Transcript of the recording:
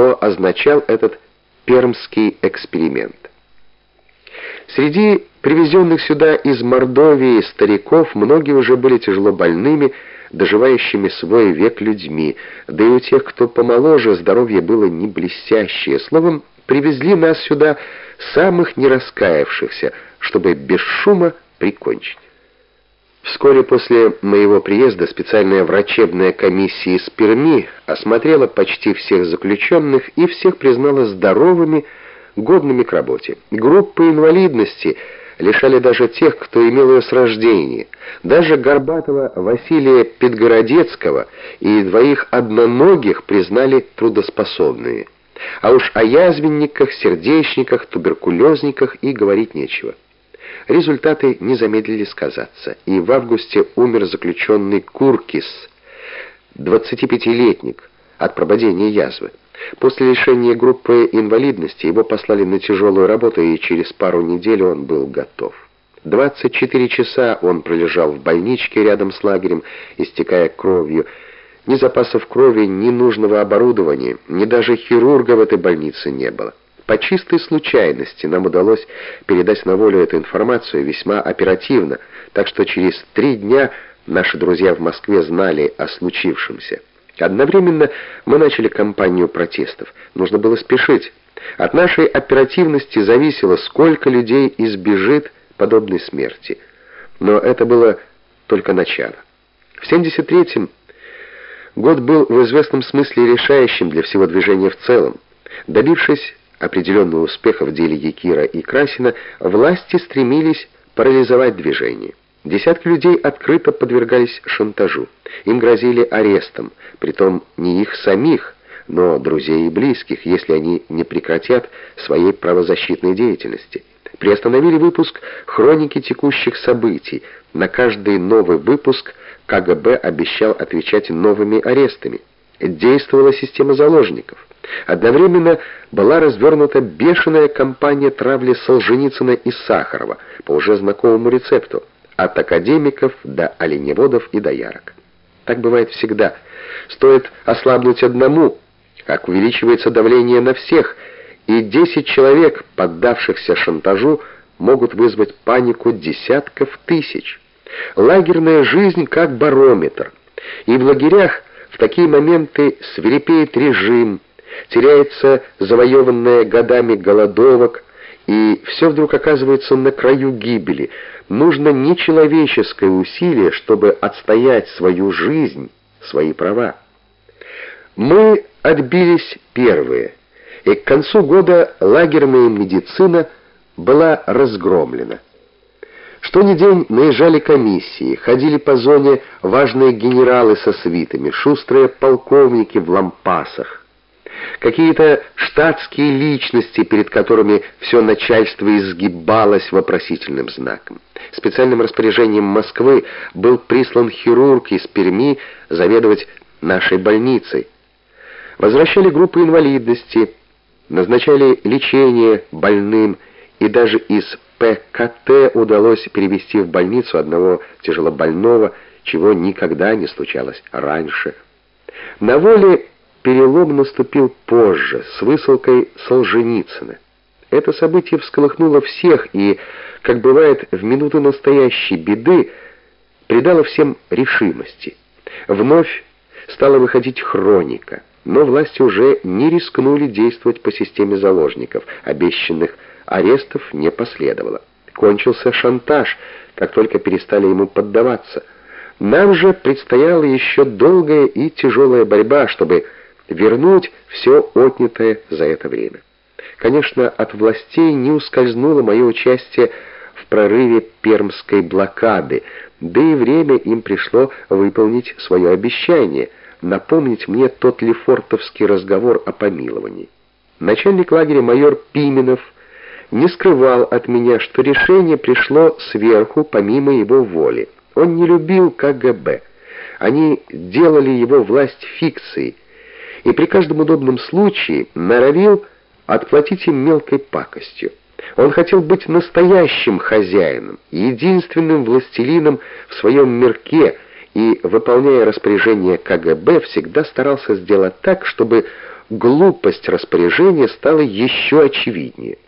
что означал этот пермский эксперимент. Среди привезенных сюда из Мордовии стариков многие уже были тяжело больными, доживающими свой век людьми, да и у тех, кто помоложе, здоровье было не блестящее. Словом, привезли нас сюда самых нераскаявшихся, чтобы без шума прикончить. Вскоре после моего приезда специальная врачебная комиссия из Перми осмотрела почти всех заключенных и всех признала здоровыми, годными к работе. Группы инвалидности лишали даже тех, кто имел ее с рождения. Даже Горбатова Василия Петгородецкого и двоих одноногих признали трудоспособными. А уж о язвенниках, сердечниках, туберкулезниках и говорить нечего. Результаты не замедлили сказаться, и в августе умер заключенный Куркис, 25-летник, от прободения язвы. После лишения группы инвалидности его послали на тяжелую работу, и через пару недель он был готов. 24 часа он пролежал в больничке рядом с лагерем, истекая кровью. Ни запасов крови, ни нужного оборудования, ни даже хирурга в этой больнице не было. По чистой случайности нам удалось передать на волю эту информацию весьма оперативно, так что через три дня наши друзья в Москве знали о случившемся. Одновременно мы начали кампанию протестов. Нужно было спешить. От нашей оперативности зависело, сколько людей избежит подобной смерти. Но это было только начало. В 73-м год был в известном смысле решающим для всего движения в целом. Добившись определенного успеха в деле Якира и Красина, власти стремились парализовать движение. Десятки людей открыто подвергались шантажу. Им грозили арестом, притом не их самих, но друзей и близких, если они не прекратят своей правозащитной деятельности. Приостановили выпуск хроники текущих событий. На каждый новый выпуск КГБ обещал отвечать новыми арестами. Действовала система заложников. Одновременно была развернута бешеная кампания травли Солженицына и Сахарова по уже знакомому рецепту от академиков до оленеводов и доярок. Так бывает всегда. Стоит ослабнуть одному, как увеличивается давление на всех, и 10 человек, поддавшихся шантажу, могут вызвать панику десятков тысяч. Лагерная жизнь как барометр. И в лагерях в такие моменты свирепеет режим, теряется завоеванная годами голодовок, и все вдруг оказывается на краю гибели. Нужно нечеловеческое усилие, чтобы отстоять свою жизнь, свои права. Мы отбились первые, и к концу года лагерная медицина была разгромлена. Что ни день наезжали комиссии, ходили по зоне важные генералы со свитами, шустрые полковники в лампасах какие-то штатские личности, перед которыми все начальство изгибалось вопросительным знаком. Специальным распоряжением Москвы был прислан хирург из Перми заведовать нашей больницей. Возвращали группы инвалидности, назначали лечение больным, и даже из ПКТ удалось перевести в больницу одного тяжелобольного, чего никогда не случалось раньше. На воле Перелом наступил позже, с высылкой Солженицына. Это событие всколыхнуло всех и, как бывает в минуту настоящей беды, придало всем решимости. Вновь стала выходить хроника, но власти уже не рискнули действовать по системе заложников, обещанных арестов не последовало. Кончился шантаж, как только перестали ему поддаваться. Нам же предстояла еще долгая и тяжелая борьба, чтобы вернуть все отнятое за это время. Конечно, от властей не ускользнуло мое участие в прорыве пермской блокады, да и время им пришло выполнить свое обещание, напомнить мне тот лефортовский разговор о помиловании. Начальник лагеря майор Пименов не скрывал от меня, что решение пришло сверху, помимо его воли. Он не любил КГБ. Они делали его власть фикцией, и при каждом удобном случае норовил отплатить им мелкой пакостью. Он хотел быть настоящим хозяином, единственным властелином в своем мирке и, выполняя распоряжение КГБ, всегда старался сделать так, чтобы глупость распоряжения стала еще очевиднее.